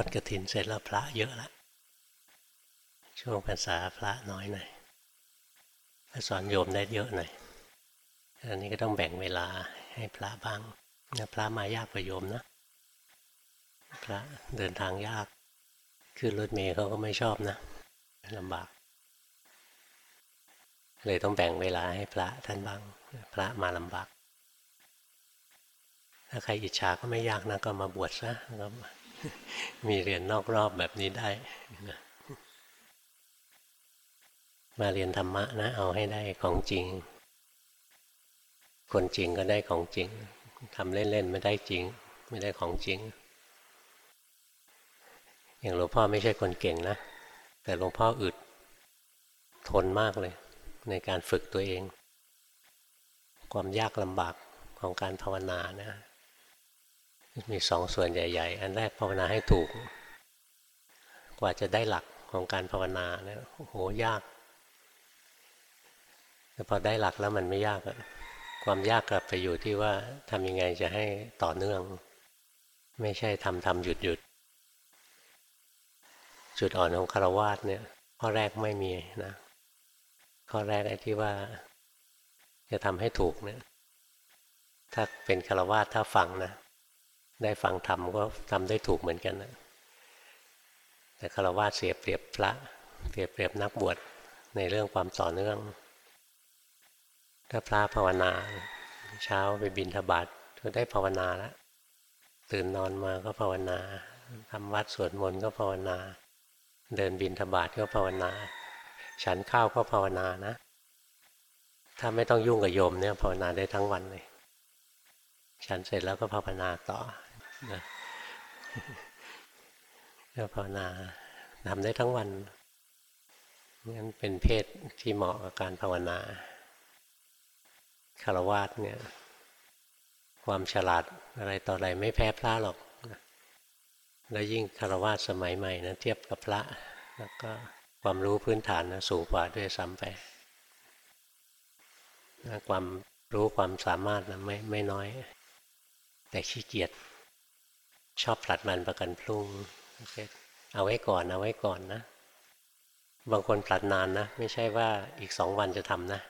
อดกระถินเสร็จแล้วพระเยอะแล้วช่วงพรรษาพระน้อยหน่อยสอนโยมได้เยอะหน่อยอันนี้ก็ต้องแบ่งเวลาให้พระบ้างพระมายากกว่าโยมนะ พระเดินทางยาก คือรถเมย์เขาก็ไม่ชอบนะลำบาก เลยต้องแบ่งเวลาให้พระท่านบ้าง พระมาลำบาก ถ้าใครอิจฉาก็ไม่ยากนะก็มาบวชซะ มีเรียนนอกรอบแบบนี้ได้มาเรียนธรรมะนะ เอาให้ได้ของจริง คนจริงก็ได้ของจริงทำเล่นๆไม่ได้จริง ไม่ได้ของจริง อย่างหลวงพ่อไม่ใช่คนเก่งนะ แต่หลวงพ่ออึดทนมากเลย ในการฝึกตัวเอง ความยากลำบากของการภาวนานะ มีสองส่วนใหญ่ ๆ อันแรกภาวนาให้ถูก กว่าจะได้หลักของการภาวนาเนี่ยโอ้โหยาก แต่พอได้หลักแล้วมันไม่ยากอะความยากกลับไปอยู่ที่ว่าทำยังไงจะให้ต่อเนื่อง ไม่ใช่ทำทำหยุดหยุดจุดอ่อนของคารวาสเนี่ย ข้อแรกไม่มีนะข้อแรกไอ้ที่ว่า จะทำให้ถูกเนี่ยถ้าเป็นคารวาสถ้าฟังนะ ได้ฟังทำก็ทำได้ถูกเหมือนกันนะแต่คารวาสเสียเปรียบพระเปรียบเปรียบนักบวชในเรื่องความต่อเนื่อง ถ้าพระภาวนา เช้าไปบินทบาทก็ได้ภาวนาแล้วตื่นนอนมาก็ภาวนาทำวัดสวดมนต์ก็ภาวนา เดินบินทบาทก็ภาวนา ฉันข้าวก็ภาวนานะ ถ้าไม่ต้องยุ่งกับโยมเนี่ยภาวนาได้ทั้งวันเลย ฉันเสร็จแล้วก็ภาวนาต่อ นะก็ภาวนาทำได้ทั้งวันงั้นเป็นเพศที่เหมาะกับการภาวนาคารวาสเนี่ย ความฉลาดอะไรต่ออะไรไม่แพ้พระหรอก แล้วยิ่งคารวาสสมัยใหม่นะเทียบกับพระ แล้วก็ความรู้พื้นฐานนะสูงกว่าด้วยซ้ำไปความรู้ความสามารถนะไม่ไม่น้อย แต่ขี้เกียจ ชอบผลัดมันประกันพรุ่ง เอาไว้ก่อนเอาไว้ก่อนนะ บางคนผลัดนานนะ ไม่ใช่ว่าอีกสองวันจะทำนะ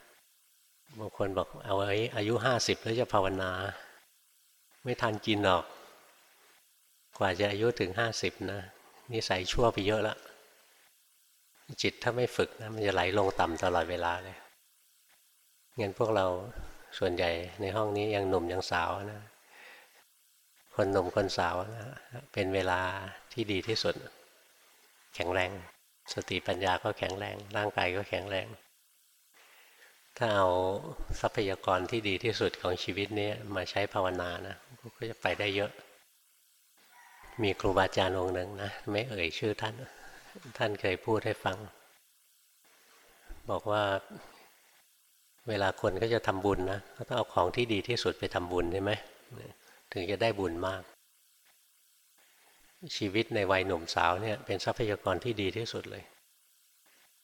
บางคนบอกเอาไว้อายุห้าสิบแล้วจะภาวนา ไม่ทันกินหรอก กว่าจะอายุถึงห้าสิบนะนิสัยชั่วไปเยอะละจิตถ้าไม่ฝึกนะมันจะไหลลงต่ำตลอดเวลาเลยงั้นพวกเราส่วนใหญ่ในห้องนี้ยังหนุ่มยังสาวนะ คนหนุ่มคนสาวนะเป็นเวลาที่ดีที่สุด แข็งแรง สติปัญญาก็แข็งแรง ร่างกายก็แข็งแรง ถ้าเอาทรัพยากรที่ดีที่สุดของชีวิตนี้มาใช้ภาวนานะก็จะไปได้เยอะ มีครูบาอาจารย์องค์หนึ่งนะไม่เอ่ยชื่อท่าน ท่านเคยพูดให้ฟัง บอกว่าเวลาคนก็จะทำบุญนะก็ต้องเอาของที่ดีที่สุดไปทำบุญใช่ไหม ถึงจะได้บุญมาก ชีวิตในวัยหนุ่มสาวเนี่ยเป็นทรัพยากรที่ดีที่สุดเลย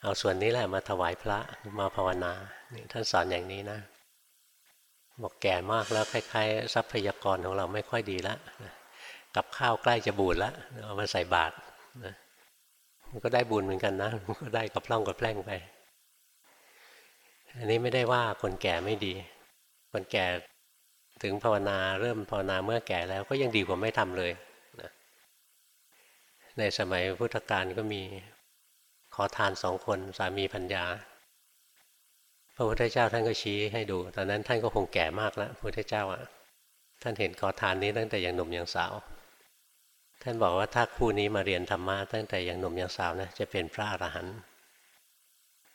เอาส่วนนี้แหละมาถวายพระมาภาวนาท่านสอนอย่างนี้นะ บอกแก่มากแล้วคล้ายๆ ทรัพยากรของเราไม่ค่อยดีแล้วกับข้าวใกล้จะบูดแล้วเอามาใส่บาตรมันก็ได้บุญเหมือนกันนะมันก็ได้กับพล่องกับแพร่งไป อันนี้ไม่ได้ว่าคนแก่ไม่ดี คนแก่ ถึงภาวนาเริ่มภาวนาเมื่อแก่แล้วก็ยังดีกว่าไม่ทำเลยนะในสมัยพุทธกาลก็มีขอทานสองคนสามีพัญญา พระพุทธเจ้าท่านก็ชี้ให้ดู ตอนนั้นท่านก็คงแก่มากแล้วพระพุทธเจ้าอะ ท่านเห็นขอทานนี้ตั้งแต่ยังหนุ่มยังสาว ท่านบอกว่าถ้าคู่นี้มาเรียนธรรมะตั้งแต่ยังหนุ่มยังสาวนะจะเป็นพระอรหันต์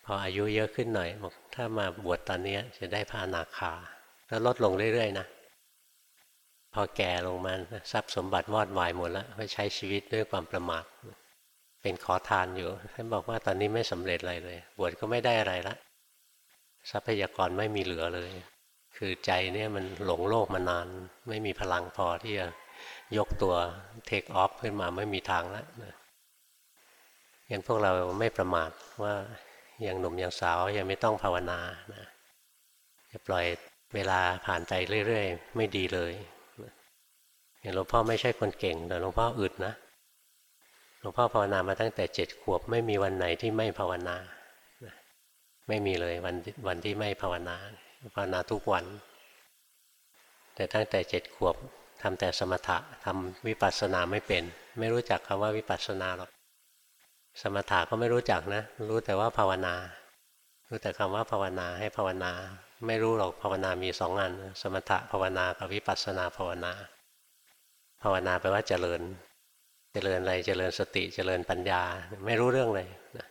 พออายุเยอะขึ้นหน่อยบอกถ้ามาบวชตอนนี้จะได้พระอนาคา แล้วลดลงเรื่อยๆนะ พอแก่ลงมาทรัพย์สมบัติวอดวายหมดแล้วไปใช้ชีวิตด้วยความประมาทเป็นขอทานอยู่ท่านบอกว่าตอนนี้ไม่สำเร็จอะไรเลย บวชก็ไม่ได้อะไรละทรัพยากรไม่มีเหลือเลย คือใจเนี่ยมันหลงโลกมานาน ไม่มีพลังพอที่จะยกตัวเทคออฟขึ้นมาไม่มีทางแล้วนะงั้นพวกเราไม่ประมาทว่ายังหนุ่มยังสาวยังไม่ต้องภาวนานะจะปล่อยเวลาผ่านไปเรื่อย ๆ ไม่ดีเลย อย่างหลวงพ่อไม่ใช่คนเก่ง แต่หลวงพ่ออึดนะหลวงพ่อภาวนามาตั้งแต่เจ็ดขวบไม่มีวันไหนที่ไม่ภาวนา ไม่มีเลยวันวันที่ไม่ภาวนา ภาวนาทุกวัน แต่ตั้งแต่เจ็ดขวบทำแต่สมถะทำวิปัสสนาไม่เป็น ไม่รู้จักคำว่าวิปัสสนาหรอกสมถะก็ไม่รู้จักนะ รู้แต่ว่าภาวนา รู้แต่คำว่าภาวนาให้ภาวนา ไม่รู้หรอกภาวนามีสองอัน สมถะภาวนากับวิปัสสนาภาวนา ภาวนาแปลว่าเจริญ เจริญอะไรเจริญสติเจริญปัญญา ไม่รู้เรื่องเลยนะ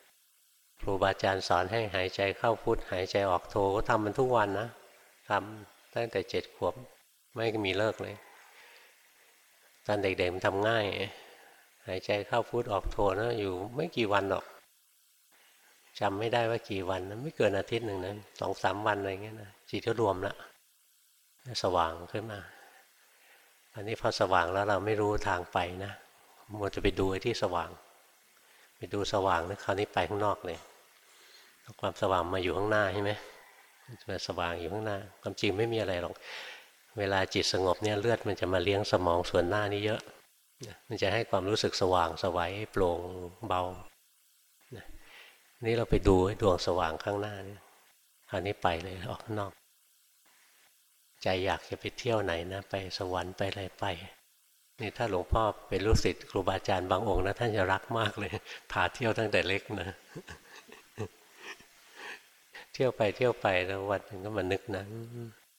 ครูบาอาจารย์สอนให้หายใจเข้าพุทหายใจออกโทก็ทำมันทุกวันนะทำตั้งแต่เจ็ดขวบไม่มีเลิกเลย ตอนเด็กๆมันทำง่าย หายใจเข้าพุทออกโทนะอยู่ไม่กี่วันหรอกจำไม่ได้ว่ากี่วันนะไม่เกินอาทิตย์หนึ่งนะสองสามวันอะไรเงี้ยนะจิตก็รวมแล้วสว่างขึ้นมา อันนี้พอสว่างแล้วเราไม่รู้ทางไปนะมัวจะไปดูไอ้ที่สว่าง ไปดูสว่างนะคราวนี้ไปข้างนอกเลยความสว่างมาอยู่ข้างหน้าใช่ไหมมาสว่างอยู่ข้างหน้า ความจริงไม่มีอะไรหรอก เวลาจิตสงบเนี่ยเลือดมันจะมาเลี้ยงสมองส่วนหน้านี้เยอะ มันจะให้ความรู้สึกสว่างสวัยโปร่งเบา นี่เราไปดูดวงสว่างข้างหน้านี่คราวนี้ไปเลยออกข้างนอก ใจอยากจะไปเที่ยวไหนนะไปสวรรค์ไปอะไรไปนี่ถ้าหลวงพ่อเป็นลูกศิษย์ครูบาอาจารย์บางองค์นะท่านจะรักมากเลยพาเที่ยวตั้งแต่เล็กนะ เที่ยวไปเที่ยวไปแล้ววันนึงก็มานึกนะ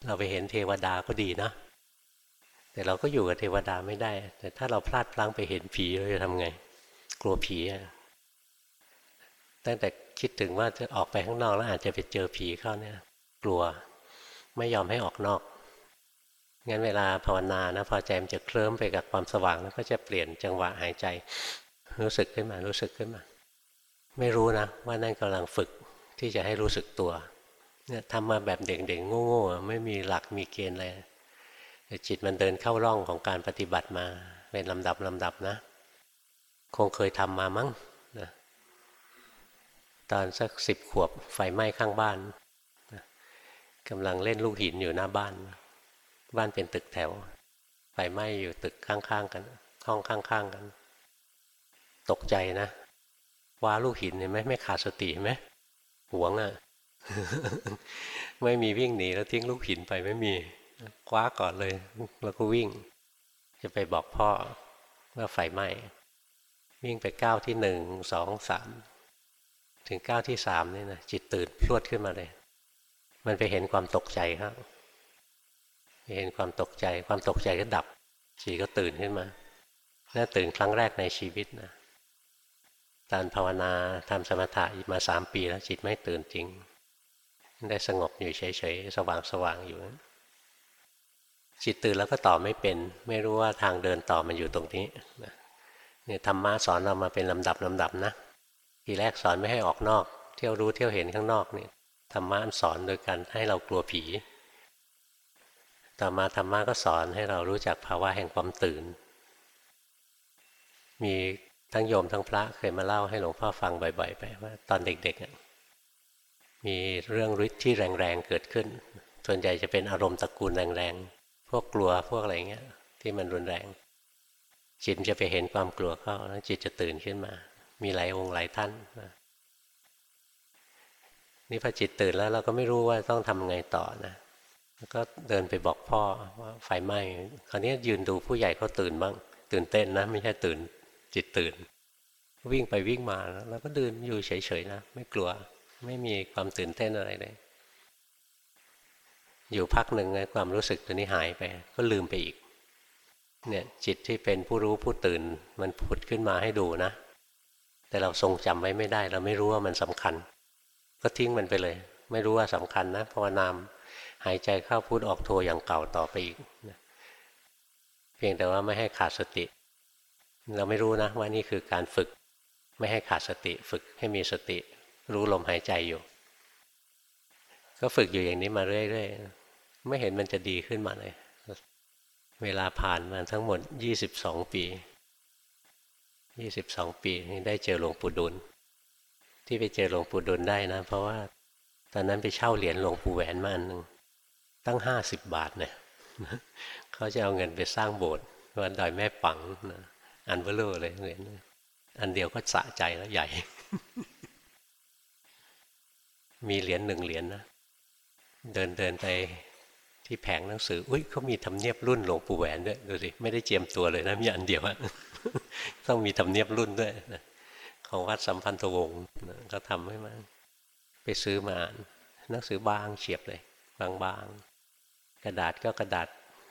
เราไปเห็นเทวดาก็ดีนะแต่เราก็อยู่กับเทวดาไม่ได้ แต่ถ้าเราพลาดพลั้งไปเห็นผีเราจะทำไง กลัวผีอะตั้งแต่คิดถึงว่าจะออกไปข้างนอกแล้วอาจจะไปเจอผีเข้าเนี่ย กลัวไม่ยอมให้ออกนอก งั้นเวลาภาวนานะพอใจมันจะเคลิ้มไปกับความสว่างแล้วก็จะเปลี่ยนจังหวะหายใจ รู้สึกขึ้นมารู้สึกขึ้นมา ไม่รู้นะว่านั่นกำลังฝึกที่จะให้รู้สึกตัวเนี่ยทำมาแบบเด็กๆโง่ๆไม่มีหลักมีเกณฑ์อะไรแต่จิตมันเดินเข้าร่องของการปฏิบัติมาเป็นลำดับลำดับนะ คงเคยทำมามั้งนะตอนสักสิบขวบไฟไหม้ข้างบ้านกำลังเล่นลูกหินอยู่หน้าบ้าน บ้านเป็นตึกแถวไฟไหม้อยู่ตึกข้างๆกัน ห้องข้างๆกัน ตกใจนะว้าลูกหินเห็นไหมไม่ขาดสติไหมหวงอะ่ะ ไม่มีวิ่งหนีแล้วทิ้งลูกหินไปไม่มีคว้าก่อนเลย แล้วก็วิ่ง จะไปบอกพ่อว่าไฟไหม้วิ่งไปก้าวที่หนึ่งสองสามถึงก้าวที่สามนี่นะจิตตื่นพรวดขึ้นมาเลย มันไปเห็นความตกใจครับ เห็นความตกใจ ความตกใจก็ดับจิตก็ตื่นขึ้นมาน่าตื่นครั้งแรกในชีวิตนะตอนภาวนาทำสมถะมาสามปีแล้วจิตไม่ตื่นจริง ได้สงบอยู่เฉยๆ สว่างๆอยู่จิตตื่นแล้วก็ต่อไม่เป็น ไม่รู้ว่าทางเดินต่อมันอยู่ตรงนี้เนี่ยธรรมะสอนเรามาเป็นลำดับลำดับนะทีแรกสอนไม่ให้ออกนอก เที่ยวรู้เที่ยวเห็นข้างนอกนี่ธรรมะสอนโดยการให้เรากลัวผี ต่อมาธรรมะก็สอนให้เรารู้จักภาวะแห่งความตื่น มีทั้งโยมทั้งพระเคยมาเล่าให้หลวงพ่อฟังบ่อยๆ ไปว่าตอนเด็กๆ มีเรื่องฤทธิ์ที่แรงๆ เกิดขึ้น ส่วนใหญ่จะเป็นอารมณ์ตระกูลแรงๆ พวกกลัวพวกอะไรเงี้ยที่มันรุนแรง จิตจะไปเห็นความกลัวเข้าแล้วจิตจะตื่นขึ้นมา มีหลายองค์หลายท่านนี่พอจิตตื่นแล้วเราก็ไม่รู้ว่าต้องทำไงต่อนะ แล้วก็เดินไปบอกพ่อว่าไฟไหม้คราวนี้ยืนดูผู้ใหญ่เขาตื่นบ้าง ตื่นเต้นนะ ไม่ใช่ตื่นจิตตื่น วิ่งไปวิ่งมาแล้วก็เดินอยู่เฉยๆนะ ไม่กลัวไม่มีความตื่นเต้นอะไรเลยอยู่พักหนึ่งความรู้สึกตัวนี้หายไป ก็ลืมไปอีก เนี่ยจิตที่เป็นผู้รู้ผู้ตื่น มันผุดขึ้นมาให้ดูนะ แต่เราทรงจำไว้ไม่ได้ เราไม่รู้ว่ามันสำคัญ ก็ทิ้งมันไปเลย ไม่รู้ว่าสำคัญนะภาวนาม หายใจเข้าพูดออกโทอย่างเก่าต่อไปอีกเพียงแต่ว่าไม่ให้ขาดสติ เราไม่รู้นะว่านี่คือการฝึก ไม่ให้ขาดสติฝึกให้มีสติ รู้ลมหายใจอยู่ ก็ฝึกอยู่อย่างนี้มาเรื่อยๆไม่เห็นมันจะดีขึ้นมาเลย เวลาผ่านมาทั้งหมด 22 ปียี่สิบสองปีได้เจอหลวงปู่ดุลที่ไปเจอหลวงปู่ดุลได้นะ เพราะว่าตอนนั้นไปเช่าเหรียญหลวงปู่แหวนมาอันหนึ่ง ตั้งห้าสิบบาทเนี่ยเขาจะเอาเงินไปสร้างโบสถ์วัดดอยแม่ปังนะอันเบลอเลยเหรียญอันเดียวก็สะใจแล้วใหญ่ มีเหรียญหนึ่งเหรียญนะเดินเดินไปที่แผงหนังสือ อุ้ยเขามีทำเนียบรุ่นหลวงปู่แหวนด้วยดูสิไม่ได้เจียมตัวเลยนะมีอันเดียวอะต้องมีทำเนียบรุ่นด้วยนะของวัดสัมพันธวงศ์ก็ทำให้มาไปซื้อมาอ่านหนังสือบางเฉียบเลย บาง กระดาษก็กระดาษ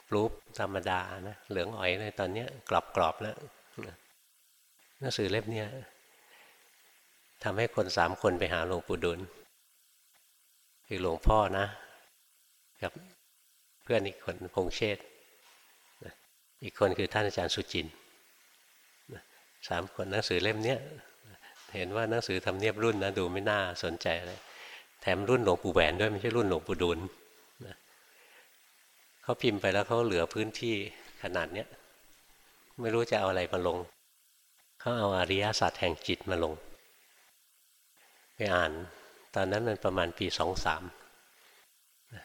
ปลูปธรรมดานะเหลืองอ่อยเลยตอนนี้กรอบๆแล้วหนังสือเล่มนี้ทำให้คนสามคนไปหาหลวงปู่ดุลคือหลวงพ่อนะ กับเพื่อนอีกคนพงเชษอีกคนคือท่านอาจารย์สุจินสามคนหนังสือเล่มนี้เห็นว่าหนังสือทำเนียบรุ่นนะดูไม่น่าสนใจเลยแถมรุ่นหลวงปู่แหวนด้วยไม่ใช่รุ่นหลวงปู่ดูล เขาพิมพ์ไปแล้วเขาเหลือพื้นที่ขนาดเนี้ยไม่รู้จะเอาอะไรมาลงเขาเอาอริยศาสตร์แห่งจิตมาลง ไปอ่าน ตอนนั้นมันประมาณปีสองสาม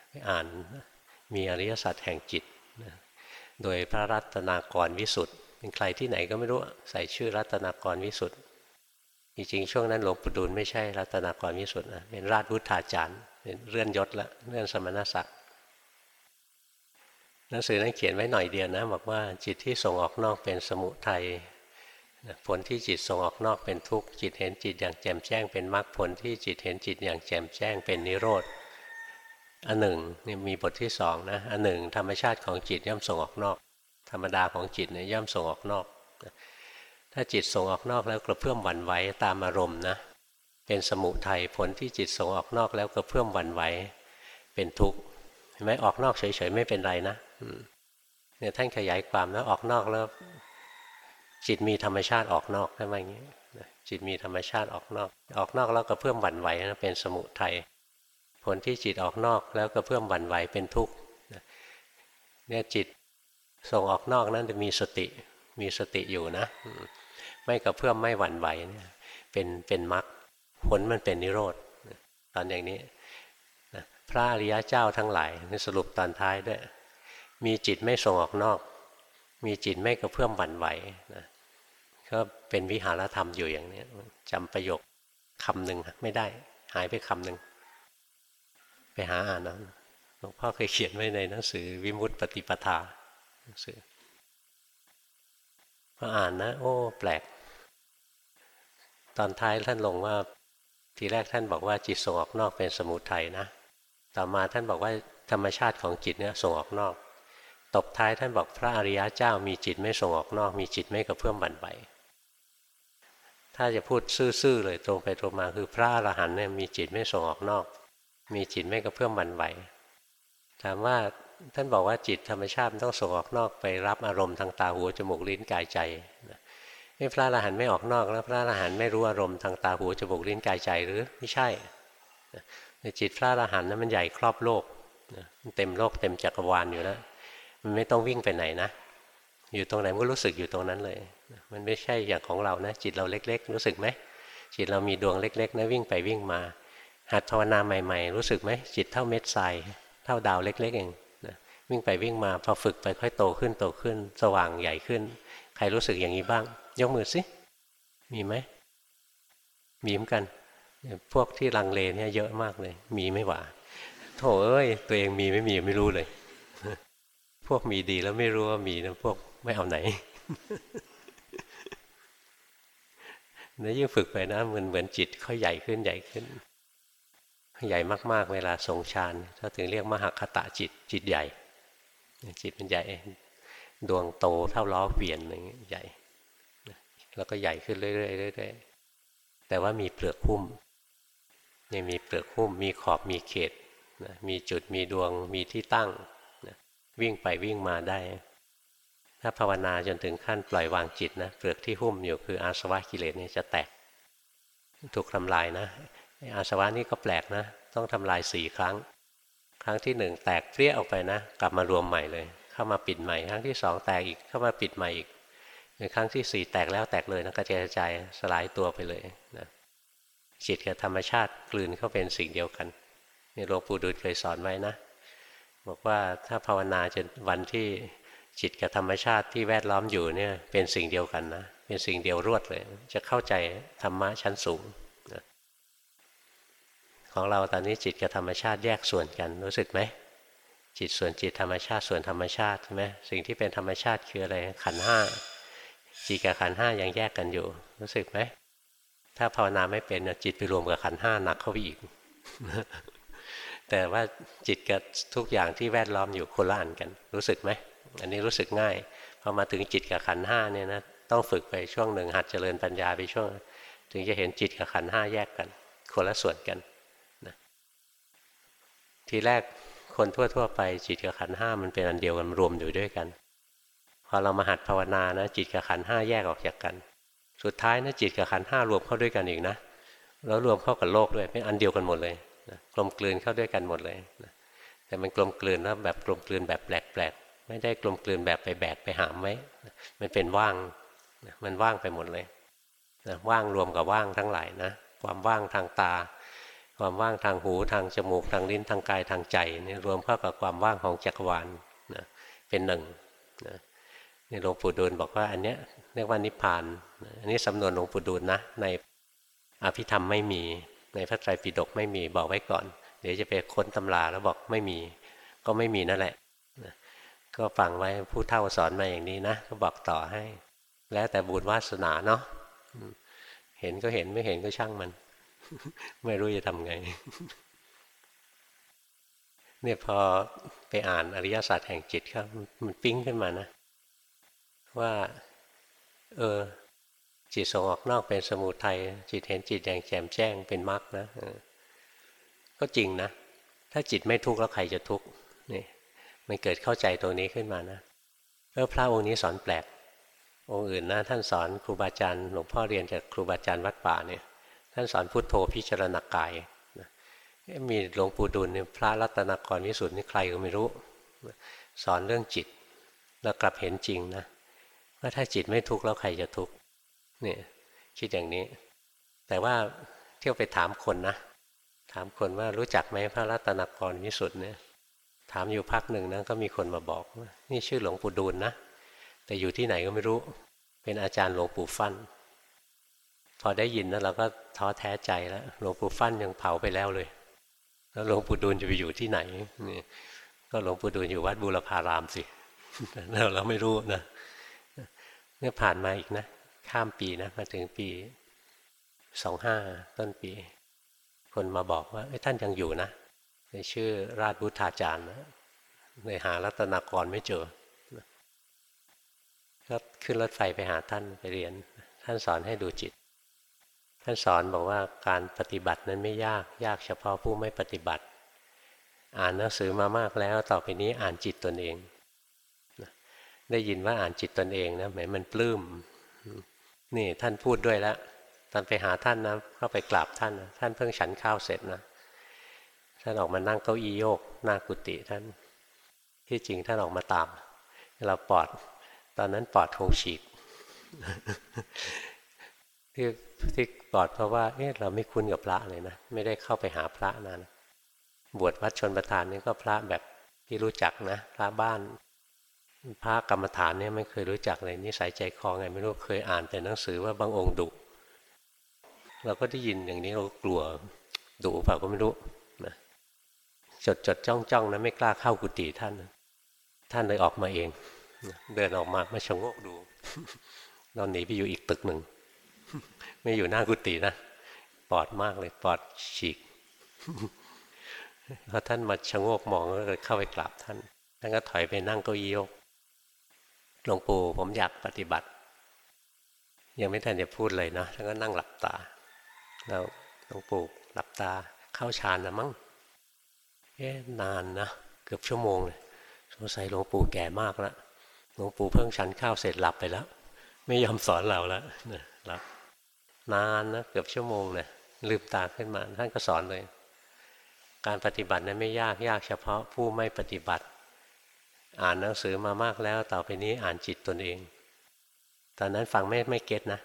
ไปอ่านมีอริยศาสตร์แห่งจิตโดยพระรัตนากรวิสุทธ์เป็นใครที่ไหนก็ไม่รู้ใส่ชื่อรัตนากรวิสุทธ์จริงๆช่วงนั้นหลวงปู่ดูลไม่ใช่รัตนากรวิสุทธ์นะเป็นราชวุฒาจารย์เป็นเลื่อนยศละเลื่อนสมณศักดิ์ หนังสือนั้นเขียนไว้หน่อยเดียวนะบอกว่าจิตที่ส่งออกนอกเป็นสมุทัยผลที่จิตส่งออกนอกเป็นทุกข์จิตเห็นจิตอย่างแจ่มแจ้งเป็นมรรคผลที่จิตเห็นจิตอย่างแจ่มแจ้งเป็นนิโรธอันหนึ่งนี่มีบทที่สองนะอันหนึ่งธรรมชาติของจิตย่อมส่งออกนอก ธรรมดาของจิตเนี่ยย่อมส่งออกนอก ถ้าจิตส่งออกนอกแล้วกระเพื่อมหวั่นไหวตามอารมณ์นะเป็นสมุทัยผลที่จิตส่งออกนอกแล้วกระเพื่อมหวั่นไหวเป็นทุกข์เห็นไหมออกนอกเฉยๆไม่เป็นไรนะ เนี่ยท่านขยายความแล้วออกนอกแล้ว จิตมีธรรมชาติออกนอกได้ไหมอย่างนี้จิตมีธรรมชาติออกนอก ออกนอกแล้วกระเพื่อมหวั่นไหวนะเป็นสมุทัยผลที่จิตออกนอกแล้วกระเพื่อมหวั่นไหวเป็นทุกข์เนี่ยจิตส่งออกนอกนั้นจะมีสติมีสติอยู่นะ ไม่กระเพื่อมไม่หวั่นไหวเนี่ยเป็นเป็นมรรคผลมันเป็นนิโรธตอนอย่างนี้พระอริยะเจ้าทั้งหลายนี่สรุปตอนท้ายด้วย มีจิตไม่ส่งออกนอก มีจิตไม่กระเพื่อมหวั่นไหวนะก็เป็นวิหารธรรมอยู่อย่างนี้จำประโยคคำหนึ่งไม่ได้ หายไปคำหนึ่งไปหาอ่านนะหลวงพ่อเคยเขียนไว้ในหนังสือวิมุตติปฏิปทาหนังสือพออ่านนะ โอ้ แปลก ตอนท้ายท่านลงว่าทีแรกท่านบอกว่าจิตส่งออกนอกเป็นสมุทัยนะ ต่อมาท่านบอกว่าธรรมชาติของจิตเนี่ยส่งออกนอก ตบท้ายท่านบอกพระอริยะเจ้ามีจิตไม่ส่งออกนอก มีจิตไม่กระเพื่อมบั่นไหวถ้าจะพูดซื่อๆเลยตรงไปตรงมาคือพระอรหันต์เนี่ยมีจิตไม่ส่งออกนอก มีจิตไม่กระเพื่อมบั่นไหวถามว่าท่านบอกว่าจิตธรรมชาติต้องส่งออกนอกไปรับอารมณ์ทางตาหูจมูกลิ้นกายใจนี่พระอรหันต์ไม่ออกนอกแล้วพระอรหันต์ไม่รู้อารมณ์ทางตาหูจมูกลิ้นกายใจหรือไม่ใช่จิตพระอรหันต์นั้นมันใหญ่ครอบโลกมันเต็มโลกเต็มจักรวาลอยู่แล้ว มันไม่ต้องวิ่งไปไหนนะ อยู่ตรงไหนมันก็รู้สึกอยู่ตรงนั้นเลย มันไม่ใช่อย่างของเรานะ จิตเราเล็ก ๆ รู้สึกไหมจิตเรามีดวงเล็ก ๆ นะวิ่งไปวิ่งมา หัดภาวนาใหม่ ๆ รู้สึกไหมจิตเท่าเม็ดทรายเท่าดาวเล็ก ๆ เองวิ่งไปวิ่งมาพอฝึกไปค่อยโตขึ้นโตขึ้น สว่างใหญ่ขึ้น ใครรู้สึกอย่างนี้บ้าง ยกมือสิมีไหมมีเหมือนกัน พวกที่ลังเลเนี่ยเยอะมากเลย มีไม่หว่าโถเอ้ย ตัวเองมีไม่มีไม่รู้เลย พวกมีดีแล้วไม่รู้ว่ามีนะพวกไม่เอาไหนเนี่ยยิ่งฝึกไปนะมันเหมือนจิตค่อยใหญ่ขึ้นใหญ่ขึ้น ใหญ่มาก ๆ เวลาทรงฌานเขาถึงเรียกมหคตะจิตจิตใหญ่ จิตมันใหญ่ดวงโตเท่าล้อเปลี่ยนอย่างเงี้ยใหญ่ แล้วก็ใหญ่ขึ้นเรื่อยๆๆแต่ว่ามีเปลือกหุ้มยังมีเปลือกหุ้ม มีขอบมีเขตมีจุดมีดวงมีที่ตั้ง วิ่งไปวิ่งมาได้ ถ้าภาวนาจนถึงขั้นปล่อยวางจิตนะเปลือกที่หุ้มอยู่คืออาสวะกิเลสเนี่ยจะแตก ถูกทำลายนะอาสวะนี่ก็แปลกนะ ต้องทำลายสี่ครั้ง ครั้งที่หนึ่งแตกเปรี้ยออกไปนะ กลับมารวมใหม่เลย เข้ามาปิดใหม่ ครั้งที่สองแตกอีกเข้ามาปิดใหม่อีกในครั้งที่สี่แตกแล้วแตกเลยนะกระจายกระจายสลายตัวไปเลยนะจิตกับธรรมชาติกลืนเข้าเป็นสิ่งเดียวกันนี่หลวงปู่ดูลเคยสอนไว้นะ บอกว่าถ้าภาวนาจนวันที่จิตกับธรรมชาติที่แวดล้อมอยู่เนี่ยเป็นสิ่งเดียวกันนะเป็นสิ่งเดียวรวดเลย จะเข้าใจธรรมะชั้นสูงนะของเราตอนนี้จิตกับธรรมชาติแยกส่วนกันรู้สึกไหมจิตส่วนจิตธรรมชาติส่วนธรรมชาติใช่ไหมสิ่งที่เป็นธรรมชาติคืออะไรขันห้าจิตกับขันห้ายังแยกกันอยู่ รู้สึกไหมถ้าภาวนาไม่เป็นจิตไปรวมกับขันห้าหนักเข้าไปอีก แต่ว่าจิตกับทุกอย่างที่แวดล้อมอยู่คนละอันกัน รู้สึกไหมอันนี้รู้สึกง่ายพอมาถึงจิตกับขันห้าเนี่ยนะต้องฝึกไปช่วงหนึ่งหัดเจริญปัญญาไปช่วง ถึงจะเห็นจิตกับขันห้าแยกกันคนละส่วนกันนะทีแรกคนทั่วๆ ไปจิตกับขันห้ามันเป็นอันเดียวกันรวมอยู่ด้วยกัน พอเรามาหัดภาวนานะ จิตกับขันห้าแยกออกจากกัน สุดท้ายนะจิตกับขันห้ารวมเข้าด้วยกันอีกนะแล้วรวมเข้ากับโลกด้วยเป็นอันเดียวกันหมดเลย นะกลมกลืนเข้าด้วยกันหมดเลยนะแต่มันกลมกลืนแล้วแบบกลมกลืนแบบแปลกๆไม่ได้กลมกลืนแบบไปแบกไปหามไว้มันเป็นว่างมันว่างไปหมดเลยนะว่างรวมกับว่างทั้งหลายนะความว่างทางตา ความว่างทางหูทางจมูกทางลิ้นทางกายทางใจนี่รวมเข้ากับความว่างของจักรวาลนะเป็นหนึ่งนะนี่หลวงปู่ดูลบอกว่าอันเนี้ยเรียกว่านิพพาน อันนี้สำนวนหลวงปู่ดูลนะในอภิธรรมไม่มี ในพระไตรปิฎกไม่มีบอกไว้ก่อน เดี๋ยวจะไปค้นตำราแล้วบอกไม่มี ก็ไม่มีนั่นแหละ ก็ฟังไว้ผู้เท่าสอนมาอย่างนี้นะ ก็บอกต่อให้ แล้วแต่บุญวาสนาเนาะเห็นก็เห็นไม่เห็นก็ช่างมัน ไม่รู้จะทำไงเนี่ยพอไปอ่านอริยศาสัจแห่งจิตครับมันปิ้งขึ้นมานะ ว่า เออ จิตส่งออกนอกเป็นสมุทัยจิตเห็นจิตอย่างแจ่มแจ้งเป็นมรรคนะก็จริงนะ ถ้าจิตไม่ทุกข์แล้วใครจะทุกข์นี่มันเกิดเข้าใจตรงนี้ขึ้นมานะเออพระองค์นี้สอนแปลก องค์อื่นนะท่านสอนครูบาอาจารย์หลวงพ่อเรียนจากครูบาอาจารย์วัดป่าเนี่ย ท่านสอนพุทโธพิจารณากายนะมีหลวงปู่ดูลเนี่ยพระรัตนกรวิสุทธิ์นี่ใครก็ไม่รู้ สอนเรื่องจิต แล้วกลับเห็นจริงนะว่าถ้าจิตไม่ทุกข์แล้วใครจะทุกข์ เนี่ยคิดอย่างนี้ แต่ว่าเที่ยวไปถามคนนะ ถามคนว่ารู้จักไหมพระรัตนกรวิสุทธ์เนี่ยถามอยู่พักหนึ่งนะก็มีคนมาบอกว่านี่ชื่อหลวงปู่ดูลนะ แต่อยู่ที่ไหนก็ไม่รู้ เป็นอาจารย์หลวงปู่ฟัน่นพอได้ยินนะเราก็ท้อแท้ใจแล้วหลวงปู่ฟั่นยังเผาไปแล้วเลย แล้วหลวงปู่ดูลจะไปอยู่ที่ไหนนี่ก็หลวงปู่ดูลอยู่วัดบูรพารามสิเราเราไม่รู้นะเนี่ยผ่านมาอีกนะ ข้ามปีนะมาถึงปีสองห้าต้นปี คนมาบอกว่าท่านยังอยู่นะในชื่อราชบุธาจารย์นะในหารัตนากรไม่เจอก็ขึ้นรถไฟไปหาท่านไปเรียน ท่านสอนให้ดูจิต ท่านสอนบอกว่าการปฏิบัตินั้นไม่ยากยากเฉพาะผู้ไม่ปฏิบัติ อ่านหนังสือมามากแล้วต่อไปนี้อ่านจิตตนเอง ได้ยินว่าอ่านจิตตนเองนะหมายมันปลื้ม นี่ท่านพูดด้วยแล้วตอนไปหาท่านนะเข้าไปกราบท่านนะท่านเพิ่งฉันข้าวเสร็จนะท่านออกมานั่งเก้าอี้โยกหน้ากุฏิท่านที่จริงท่านออกมาตาม เราปอด ตอนนั้นปอดคงฉีกที่ที่ปอดเพราะว่าเอ๊ะเราไม่คุ้นกับพระเลยนะไม่ได้เข้าไปหาพระนานบวชวัดชนประธานนี่ก็พระแบบที่รู้จักนะ พระบ้าน พระกรรมฐานเนี่ยไม่เคยรู้จักเลยนิสัยใจคอไงไม่รู้เคยอ่านแต่หนังสือว่าบางองค์ดุเราก็ได้ยินอย่างนี้เรากลัวดุเปล่าก็ไม่รู้นะจดจดจ้องจ้องนะไม่กล้าเข้ากุฏิท่าน ท่านเลยออกมาเอง เดินออกมามาชะโงกดูเราหนีไปอยู่อีกตึกหนึ่งไม่อยู่หน้ากุฏินะปอดมากเลยปอดฉีกพอท่านมาชะโงกมองก็เลยเข้าไปกราบท่านท่านก็ถอยไปนั่งเก้าอี้ยก หลวงปู่ผมอยากปฏิบัติ ยังไม่ทันจะพูดเลยนะท่านก็นั่งหลับตา แล้วหลวงปู่หลับตาเข้าฌานนะมั้งเอ๊นานนะเกือบชั่วโมงเลยสงสัยหลวงปู่แก่มากแล้วหลวงปู่เพิ่งฉันข้าวเสร็จหลับไปแล้ว ไม่ยอมสอนเราแล้วหลับนานนะเกือบชั่วโมงเลยลืมตาขึ้นมาท่านก็สอนเลย การปฏิบัตินั้นไม่ยากยากเฉพาะผู้ไม่ปฏิบัติ อ่านหนังสือมามากแล้วต่อไปนี้อ่านจิตตนเอง ตอนนั้นฟังไม่ไม่เก็ตนะ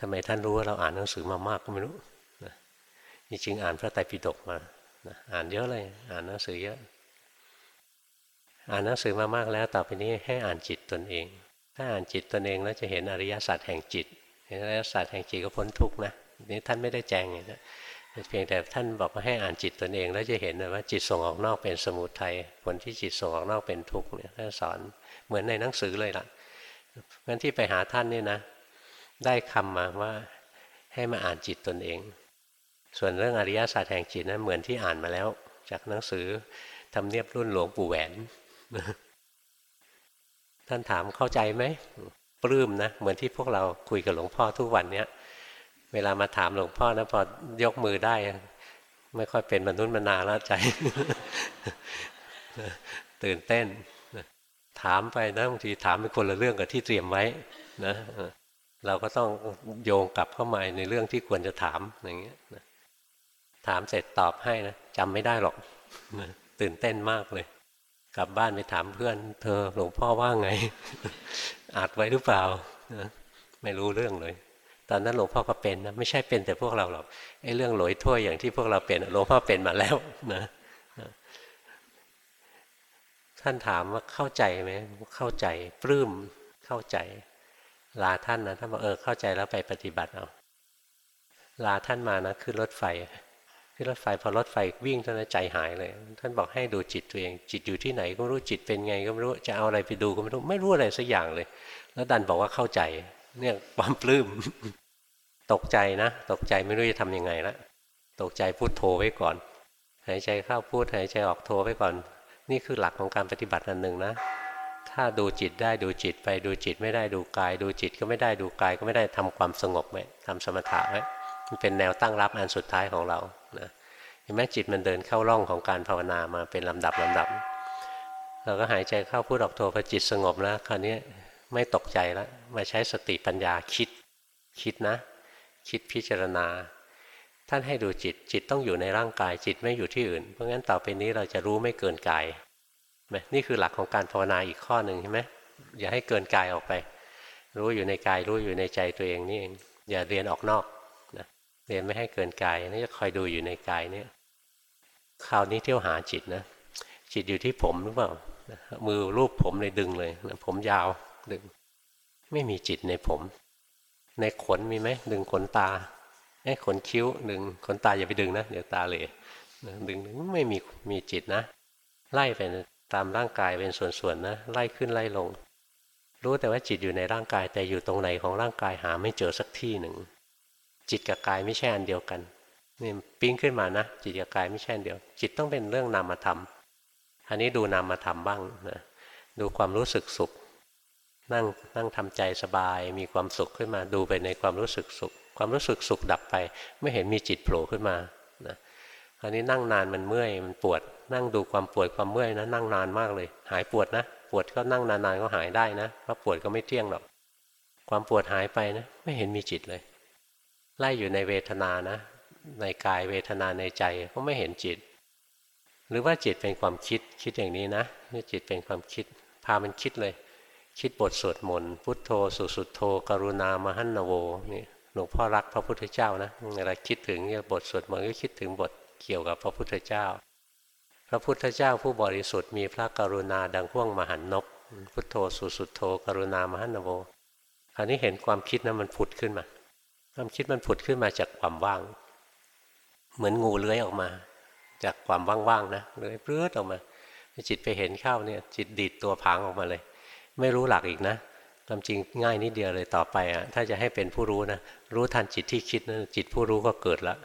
ทำไมท่านรู้ว่าเราอ่านหนังสือมามากก็ไม่รู้นะจริงๆอ่านพระไตรปิฎกมานะอ่านเยอะเลย อ่านหนังสือเยอะ อ่านหนังสือมามากแล้วต่อไปนี้ให้อ่านจิตตนเอง ถ้าอ่านจิตตนเองแล้วจะเห็นอริยสัจแห่งจิต เห็นอริยสัจแห่งจิตก็พ้นทุกข์นะนี่ท่านไม่ได้แจงอย่างนี้ เพียงแต่ท่านบอกว่าให้อ่านจิตตนเอง แล้วจะเห็นว่าจิตส่งออกนอกเป็นสมุทัยผลที่จิตส่งออกนอกเป็นทุกข์เนี่ยท่านสอนเหมือนในหนังสือเลยล่ะงั้นที่ไปหาท่านเนี่ยนะ ได้คำมาว่าให้มาอ่านจิตตนเอง ส่วนเรื่องอริยศาสัจแห่งจิตนะั้นเหมือนที่อ่านมาแล้ว จากหนังสือทำเนียบรุ่นหลวงปู่แหวน ท่านถามเข้าใจไหมปลื้มนะ เหมือนที่พวกเราคุยกับหลวงพ่อทุกวันเนี้ย เวลามาถามหลวงพ่อนะพอยกมือได้ ไม่ค่อยเป็นมนุษย์มนาแล้วใจ ตื่นเต้น ถามไปนะบางทีถามเป็นคนละเรื่องกับที่เตรียมไว้นะเราก็ต้องโยงกลับเข้ามาในเรื่องที่ควรจะถามอย่างเงี้ยถามเสร็จตอบให้นะจำไม่ได้หรอกตื่นเต้นมากเลย กลับบ้านไปถามเพื่อน เธอหลวงพ่อว่าไงอัดไว้หรือเปล่าไม่รู้เรื่องเลย ตอนนั้นหลวงพ่อก็เป็นนะไม่ใช่เป็นแต่พวกเราหรอกไอ้เรื่องหลอยถ้วยอย่างที่พวกเราเป็นหลวงพ่อเป็นมาแล้วนะท่านถามว่าเข้าใจไหมเข้าใจปลื้มเข้าใจลาท่านนะท่านบอกเออเข้าใจแล้วไปปฏิบัติเอาลาท่านมานะขึ้นรถไฟขึ้นรถไฟพอรถไฟวิ่งท่านใจหายเลย ท่านบอกให้ดูจิตตัวเอง จิตอยู่ที่ไหนก็ไม่รู้จิตเป็นไงก็ไม่รู้จะเอาอะไรไปดูก็ไม่รู้ไม่รู้อะไรสักอย่างเลย แล้วดันบอกว่าเข้าใจ เนี่ยความปลื้มตกใจนะ ตกใจไม่รู้จะทํำยังไงละตกใจพูดโทไว้ก่อน หายใจเข้าพูดหายใจออกโทไว้ก่อน นี่คือหลักของการปฏิบัติอันหนึ่งนะ ถ้าดูจิตได้ดูจิตไปดูจิตไม่ได้ดูกาย ดูจิตก็ไม่ได้ดูกายก็ไม่ได้ทำความสงบไว้ทำสมถะไว้มันเป็นแนวตั้งรับอันสุดท้ายของเรานะเห็นไหมจิตมันเดินเข้าร่องของการภาวนามาเป็นลำดับลำดับเราก็หายใจเข้าพูดออกโทพอจิตสงบแล้วคราวนี้ ไม่ตกใจแล้วมาใช้สติปัญญาคิด คิดนะ คิดพิจารณา ท่านให้ดูจิตจิตต้องอยู่ในร่างกายจิตไม่อยู่ที่อื่น เพราะงั้นต่อไปนี้เราจะรู้ไม่เกินกายนี่คือหลักของการภาวนาอีกข้อหนึ่งใช่ไหมอย่าให้เกินกายออกไป รู้อยู่ในกายรู้อยู่ในใจตัวเองนี่เองอย่าเรียนออกนอกนะเรียนไม่ให้เกินกายนี่จะคอยดูอยู่ในกายนี่คราวนี้เที่ยวหาจิตนะจิตอยู่ที่ผมหรือเปล่ามือรูปผมเลยดึงเลยผมยาว ดึง ไม่มีจิตในผม ในขนมีไหมดึงขนตาไอ้ขนคิ้วดึงขนตาอย่าไปดึงนะเดี๋ยวตาเหลดึงดึงไม่มีมีจิตนะ ไล่ไปตามร่างกายเป็นส่วนๆนะไล่ขึ้นไล่ลง รู้แต่ว่าจิตอยู่ในร่างกายแต่อยู่ตรงไหนของร่างกายหาไม่เจอสักที่หนึ่ง จิตกับกายไม่ใช่อันเดียวกันนี่ปิ้งขึ้นมานะจิตกับกายไม่ใช่อันเดียว จิตต้องเป็นเรื่องนามธรรมอันนี้ดูนามธรรมบ้างนะดูความรู้สึกสุข นั่งนั่งทำใจสบายมีความสุขขึ้นมาดูไปในความรู้สึกสุข ความรู้สึกสุขดับไป ไม่เห็นมีจิตโผล่ขึ้นมานะคราวนี้นั่งนานมันเมื่อยมันปวด นั่งดูความปวดความเมื่อยนะนั่งนานมากเลย หายปวดนะ ปวดก็นั่งนานๆก็หายได้นะเพราะปวดก็ไม่เที่ยงหรอก ความปวดหายไปนะ ไม่เห็นมีจิตเลยไล่อยู่ในเวทนานะ ในกายเวทนาในใจก็ไม่เห็นจิต หรือว่าจิตเป็นความคิดคิดอย่างนี้นะนี่จิตเป็นความคิด พามันคิดเลย คิดบทสวดมนต์พุทโธสุสุโธ กรุณามหันนโวนี่หลวงพ่อรักพระพุทธเจ้านะเวลาคิดถึงบทสวดมนต์ก็คิดถึงบทเกี่ยวกับพระพุทธเจ้า พระพุทธเจ้าผู้บริสุทธิ์มีพระกรุณาดังห่วงมหันนบพุทโธสุสุโธ กรุณามหันนโวคราวนี้เห็นความคิดนะั้นมันผุดขึ้นมา ความคิดมันผุดขึ้นมาจากความว่าง เหมือนงูเลื้อยออกมา จากความว่างๆนะเลื้อยเปลื้อออกมาจิตไปเห็นเข้าเนี่ยจิตดีดตัวพังออกมาเลย ไม่รู้หลักอีกนะความจริงง่ายนิดเดียวเลยต่อไปอะถ้าจะให้เป็นผู้รู้นะรู้ทันจิตที่คิดนะจิตผู้รู้ก็เกิดล้ว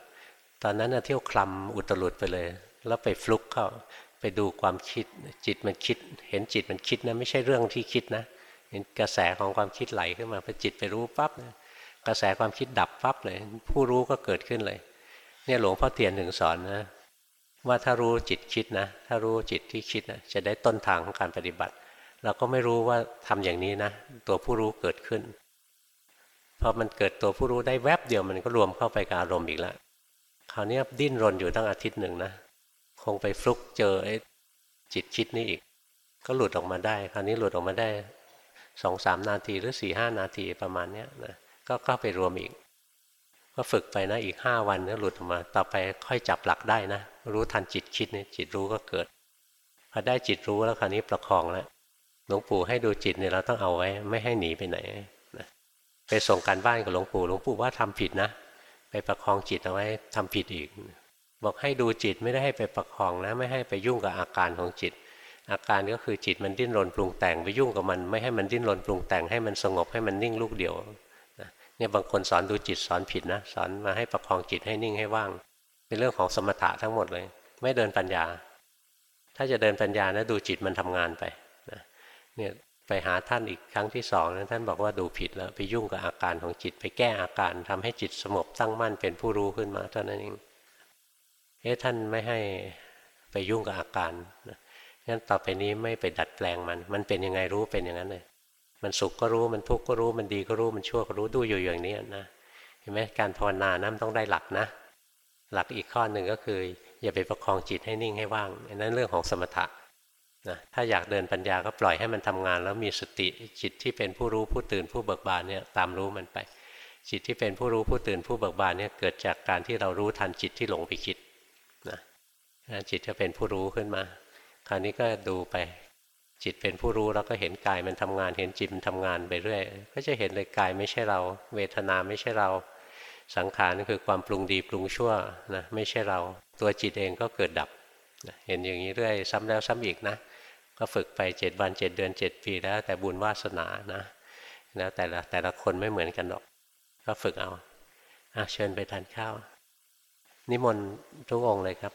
ตอนนั้นนะเที่ยวคลำอุตรุดไปเลย แล้วไปฟลุกเข้าไปดูความคิดจิตมันคิด เห็นจิตมันคิดนะไม่ใช่เรื่องที่คิดนะเห็นกระแสของความคิดไหลขึ้นมาพอจิตไปรู้ปั๊บนะกระแสความคิดดับปั๊บเลย ผู้รู้ก็เกิดขึ้นเลย เนี่ยหลวงพ่อเทียนถึงสอนนะว่าถ้ารู้จิตคิดนะ ถ้ารู้จิตที่คิดนะจะได้ต้นทางของการปฏิบัติ เราก็ไม่รู้ว่าทำอย่างนี้นะ ตัวผู้รู้เกิดขึ้นพอมันเกิดตัวผู้รู้ได้แวบเดียวมันก็รวมเข้าไปกับอารมณ์อีกแล้วคราวนี้ดิ้นรนอยู่ตั้งอาทิตย์หนึ่งนะคงไปฟลุกเจอไอ้จิตคิดนี่อีก ก็หลุดออกมาได้ คราวนี้หลุดออกมาได้สองสามนาทีหรือสี่ห้านาทีประมาณเนี้ยนะก็เข้าไปรวมอีก ก็ฝึกไปนะอีกห้าวันก็หลุดออกมา ต่อไปค่อยจับหลักได้นะ รู้ทันจิตคิดนี่จิตรู้ก็เกิดพอได้จิตรู้แล้วคราวนี้ประคองแล้ว ลวงปู่ให้ดูจิตเนี่ยเราต้องเอาไว้ ไม่ให้หนีไปไหนนะไปส่งการบ้านกับหลวงปู่หลวงปู่ว่าทำผิดนะ ไปประคองจิตเอาไว้ทำผิดอีก บอกให้ดูจิตไม่ได้ให้ไปประคองนะ ไม่ให้ไปยุ่งกับอาการของจิต อาการก็คือจิตมันดิ้นรนปรุงแต่งไปยุ่งกับมัน ไม่ให้มันดิ้นรนปรุงแต่งให้มันสงบให้มันนิ่งลูกเดียวเนี่ยบางคนสอนดูจิตสอนผิดนะสอนมาให้ประคองจิตให้นิ่งให้ว่าง เป็นเรื่องของสมถะทั้งหมดเลย ไม่เดินปัญญา ถ้าจะเดินปัญญานะดูจิตมันทำงานไป เนี่ยไปหาท่านอีกครั้งที่สองนะท่านบอกว่าดูผิดแล้วไปยุ่งกับอาการของจิตไปแก้อาการทำให้จิตสงบตั้งมั่นเป็นผู้รู้ขึ้นมาเท่านั้นเองเอ๊ะท่านไม่ให้ไปยุ่งกับอาการนะงั้นต่อไปนี้ไม่ไปดัดแปลงมัน มันเป็นยังไงรู้เป็นอย่างนั้นเลย มันสุขก็รู้มันทุกข์ก็รู้มันดีก็รู้มันชั่วก็รู้ดูอยู่อย่างนี้นะเห็นไหมการภาวนานะมันต้องได้หลักนะ หลักอีกข้อหนึ่งก็คือ อย่าไปประคองจิตให้นิ่งให้ว่างอันนั้นเรื่องของสมถะ นะถ้าอยากเดินปัญญาก็ปล่อยให้มันทำงาน แล้วมีสติจิตที่เป็นผู้รู้ผู้ตื่นผู้เบิกบานเนี่ยตามรู้มันไป จิตที่เป็นผู้รู้ผู้ตื่นผู้เบิกบานเนี่ยเกิดจากการที่เรารู้ทันจิตที่หลงไปคิดนะจิตจะเป็นผู้รู้ขึ้นมา คราวนี้ก็ดูไป จิตเป็นผู้รู้แล้วก็เห็นกายมันทำงาน เห็นจิตมันทำงานไปเรื่อยก็จะเห็นเลยกายไม่ใช่เรา เวทนาไม่ใช่เรา สังขารคือความปรุงดีปรุงชั่วนะไม่ใช่เรา ตัวจิตเองก็เกิดดับนะเห็นอย่างนี้เรื่อยซ้ำแล้วซ้ำอีกนะ ก็ฝึกไปเจ็ดวันเจ็ดเดือนเจ็ดปีแล้วแต่บุญวาสนานะแล้วแต่ละแต่ละคนไม่เหมือนกันหรอก ก็ฝึกเอาอะเชิญไปทานข้าว นิมนต์ทุกองเลยครับ